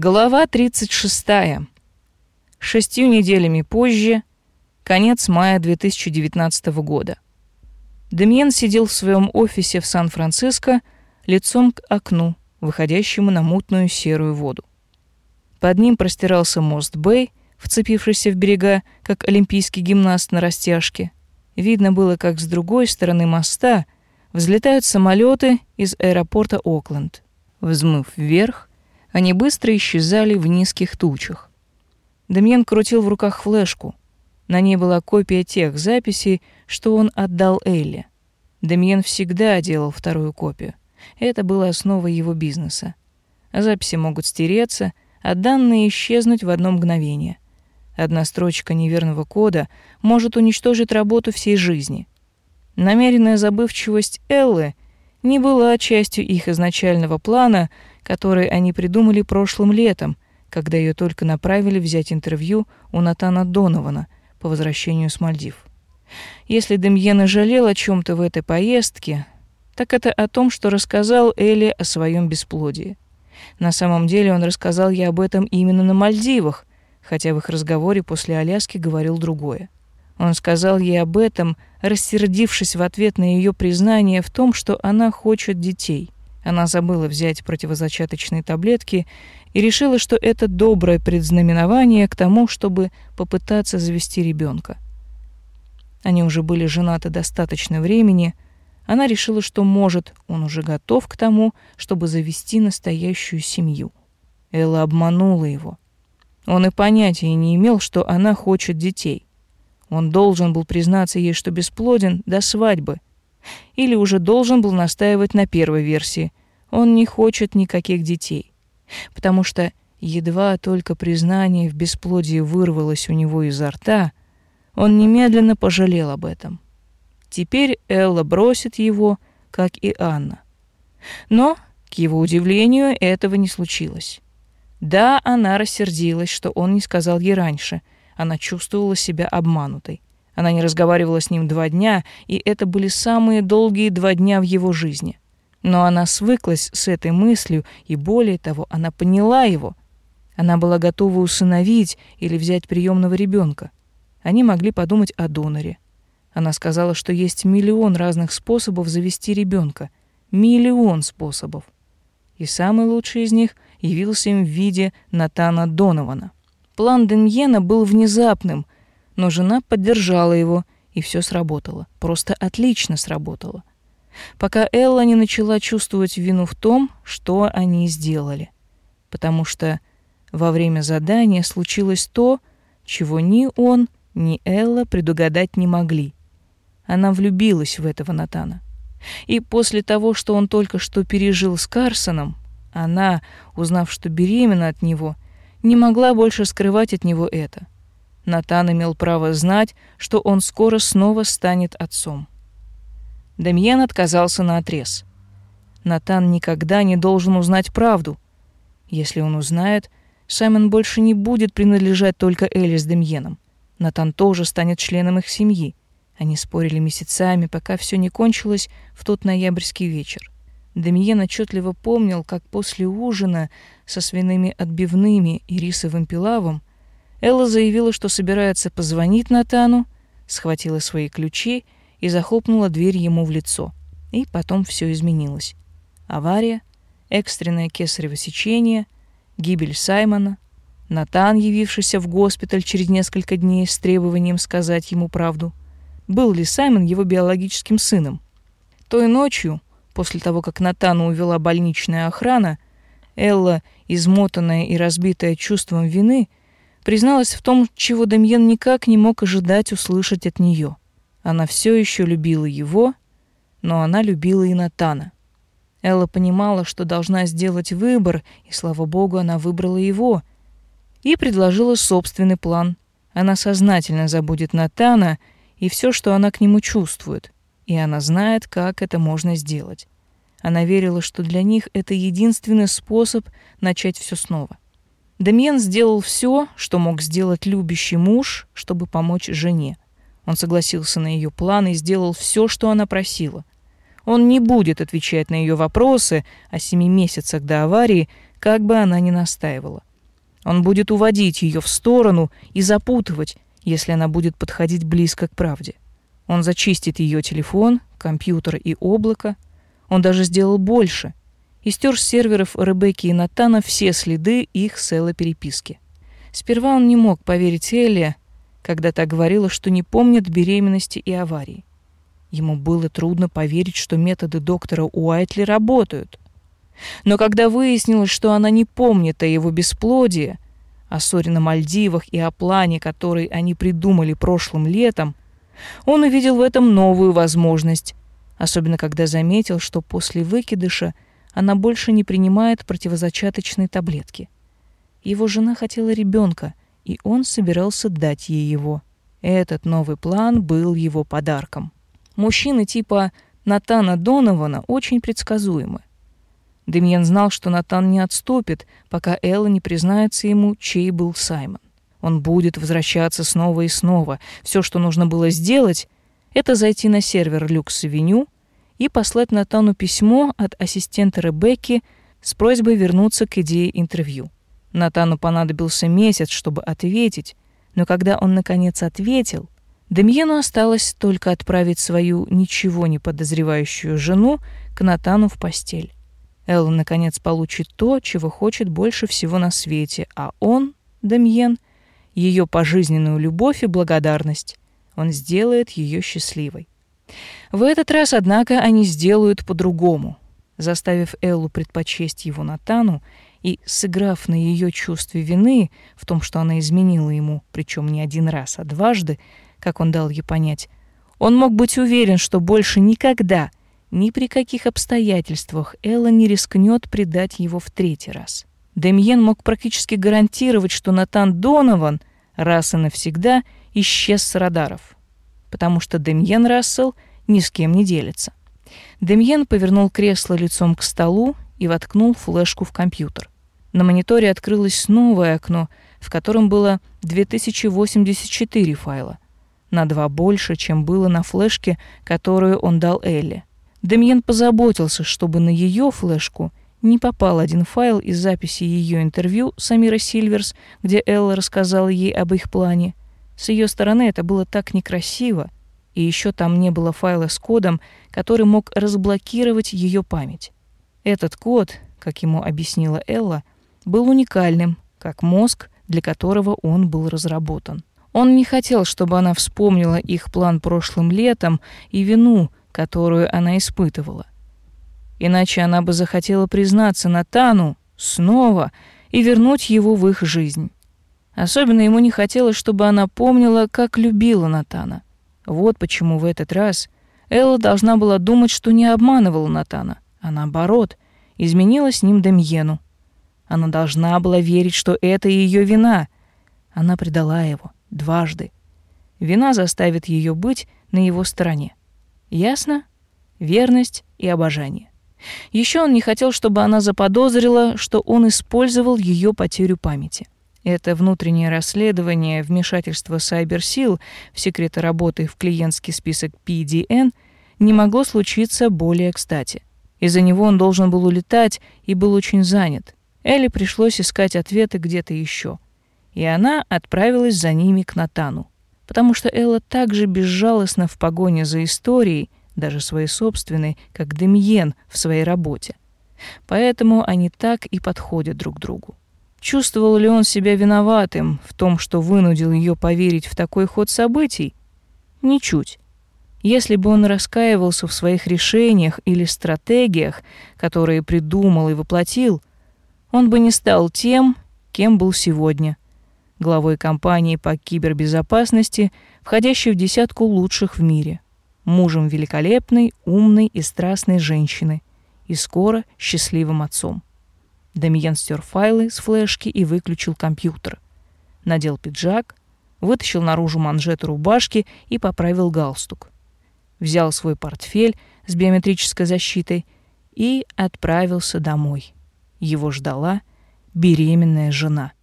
Глава 36. Шестью неделями позже, конец мая 2019 года. Демьен сидел в своем офисе в Сан-Франциско лицом к окну, выходящему на мутную серую воду. Под ним простирался мост Бэй, вцепившийся в берега, как олимпийский гимнаст на растяжке. Видно было, как с другой стороны моста взлетают самолеты из аэропорта Окленд. Взмыв вверх, они быстро исчезали в низких тучах. Демьян крутил в руках флешку. На ней была копия тех записей, что он отдал Элли. Демьян всегда делал вторую копию. Это было основой его бизнеса. Записи могут стереться, а данные исчезнуть в одно мгновение. Одна строчка неверного кода может уничтожить работу всей жизни. Намеренная забывчивость Эллы не была частью их изначального плана который они придумали прошлым летом, когда ее только направили взять интервью у Натана Донована по возвращению с Мальдив. Если Демьен жалел о чем то в этой поездке, так это о том, что рассказал Элли о своем бесплодии. На самом деле он рассказал ей об этом именно на Мальдивах, хотя в их разговоре после Аляски говорил другое. Он сказал ей об этом, рассердившись в ответ на ее признание в том, что она хочет детей. Она забыла взять противозачаточные таблетки и решила, что это доброе предзнаменование к тому, чтобы попытаться завести ребенка. Они уже были женаты достаточно времени. Она решила, что может, он уже готов к тому, чтобы завести настоящую семью. Элла обманула его. Он и понятия не имел, что она хочет детей. Он должен был признаться ей, что бесплоден до свадьбы. Или уже должен был настаивать на первой версии, он не хочет никаких детей, потому что едва только признание в бесплодии вырвалось у него изо рта, он немедленно пожалел об этом. Теперь Элла бросит его, как и Анна. Но, к его удивлению, этого не случилось. Да, она рассердилась, что он не сказал ей раньше. Она чувствовала себя обманутой. Она не разговаривала с ним два дня, и это были самые долгие два дня в его жизни. Но она свыклась с этой мыслью, и более того, она поняла его. Она была готова усыновить или взять приемного ребенка. Они могли подумать о доноре. Она сказала, что есть миллион разных способов завести ребенка, Миллион способов. И самый лучший из них явился им в виде Натана Донована. План Демьена был внезапным, но жена поддержала его, и все сработало. Просто отлично сработало пока Элла не начала чувствовать вину в том, что они сделали. Потому что во время задания случилось то, чего ни он, ни Элла предугадать не могли. Она влюбилась в этого Натана. И после того, что он только что пережил с Карсоном, она, узнав, что беременна от него, не могла больше скрывать от него это. Натан имел право знать, что он скоро снова станет отцом. Демьян отказался на отрез. Натан никогда не должен узнать правду. Если он узнает, Саймон больше не будет принадлежать только Элли с Демьеном. Натан тоже станет членом их семьи. Они спорили месяцами, пока все не кончилось в тот ноябрьский вечер. Демьен отчетливо помнил, как после ужина со свиными отбивными и рисовым пилавом Элла заявила, что собирается позвонить Натану, схватила свои ключи и захлопнула дверь ему в лицо. И потом все изменилось. Авария, экстренное кесарево сечение, гибель Саймона, Натан, явившийся в госпиталь через несколько дней с требованием сказать ему правду. Был ли Саймон его биологическим сыном? Той ночью, после того, как Натану увела больничная охрана, Элла, измотанная и разбитая чувством вины, призналась в том, чего Демьен никак не мог ожидать услышать от нее — она все еще любила его, но она любила и Натана. Элла понимала, что должна сделать выбор, и, слава богу, она выбрала его. И предложила собственный план. Она сознательно забудет Натана и все, что она к нему чувствует. И она знает, как это можно сделать. Она верила, что для них это единственный способ начать все снова. Демьен сделал все, что мог сделать любящий муж, чтобы помочь жене. Он согласился на ее план и сделал все, что она просила. Он не будет отвечать на ее вопросы о семи месяцах до аварии, как бы она ни настаивала. Он будет уводить ее в сторону и запутывать, если она будет подходить близко к правде. Он зачистит ее телефон, компьютер и облако. Он даже сделал больше и стер с серверов Ребекки и Натана все следы их с переписки. Сперва он не мог поверить Элле, когда та говорила, что не помнит беременности и аварии. Ему было трудно поверить, что методы доктора Уайтли работают. Но когда выяснилось, что она не помнит о его бесплодии, о ссоре на Мальдивах и о плане, который они придумали прошлым летом, он увидел в этом новую возможность, особенно когда заметил, что после выкидыша она больше не принимает противозачаточные таблетки. Его жена хотела ребенка, и он собирался дать ей его. Этот новый план был его подарком. Мужчины типа Натана Донована очень предсказуемы. Демьян знал, что Натан не отступит, пока Элла не признается ему, чей был Саймон. Он будет возвращаться снова и снова. Все, что нужно было сделать, это зайти на сервер Люкс-Авеню и послать Натану письмо от ассистента Ребекки с просьбой вернуться к идее интервью. Натану понадобился месяц, чтобы ответить, но когда он наконец ответил, Демьену осталось только отправить свою ничего не подозревающую жену к Натану в постель. Элла, наконец, получит то, чего хочет больше всего на свете, а он, Демьен, ее пожизненную любовь и благодарность. Он сделает ее счастливой. В этот раз, однако, они сделают по-другому. Заставив Эллу предпочесть его Натану и сыграв на ее чувстве вины в том, что она изменила ему, причем не один раз, а дважды, как он дал ей понять, он мог быть уверен, что больше никогда, ни при каких обстоятельствах Элла не рискнет предать его в третий раз. Демьен мог практически гарантировать, что Натан Донован раз и навсегда исчез с радаров, потому что Демьен Рассел ни с кем не делится. Демьен повернул кресло лицом к столу и воткнул флешку в компьютер. На мониторе открылось новое окно, в котором было 2084 файла — на два больше, чем было на флешке, которую он дал Элли. Демьен позаботился, чтобы на ее флешку не попал один файл из записи ее интервью с Амирой Сильверс, где Элла рассказала ей об их плане. С ее стороны это было так некрасиво, и еще там не было файла с кодом, который мог разблокировать ее память. Этот код, как ему объяснила Элла, был уникальным, как мозг, для которого он был разработан. Он не хотел, чтобы она вспомнила их план прошлым летом и вину, которую она испытывала. Иначе она бы захотела признаться Натану снова и вернуть его в их жизнь. Особенно ему не хотелось, чтобы она помнила, как любила Натана. Вот почему в этот раз Элла должна была думать, что не обманывала Натана, а наоборот, изменила с ним Демьену. Она должна была верить, что это ее вина. Она предала его дважды. Вина заставит ее быть на его стороне. Ясно? Верность и обожание. Еще он не хотел, чтобы она заподозрила, что он использовал ее потерю памяти. Это внутреннее расследование вмешательства Сайберсил в секреты работы в клиентский список PDN не могло случиться более кстати. Из-за него он должен был улетать и был очень занят. Элли пришлось искать ответы где-то еще и она отправилась за ними к Натану, потому что Элла так же безжалостна в погоне за историей, даже своей собственной, как Демьен в своей работе. Поэтому они так и подходят друг другу. Чувствовал ли он себя виноватым в том, что вынудил ее поверить в такой ход событий? Ничуть. Если бы он раскаивался в своих решениях или стратегиях, которые придумал и воплотил, он бы не стал тем, кем был сегодня — главой компании по кибербезопасности, входящей в десятку лучших в мире, мужем великолепной, умной и страстной женщины и скоро счастливым отцом. Дамиен стер файлы с флешки и выключил компьютер. Надел пиджак, вытащил наружу манжеты рубашки и поправил галстук. Взял свой портфель с биометрической защитой и отправился домой. Его ждала беременная жена —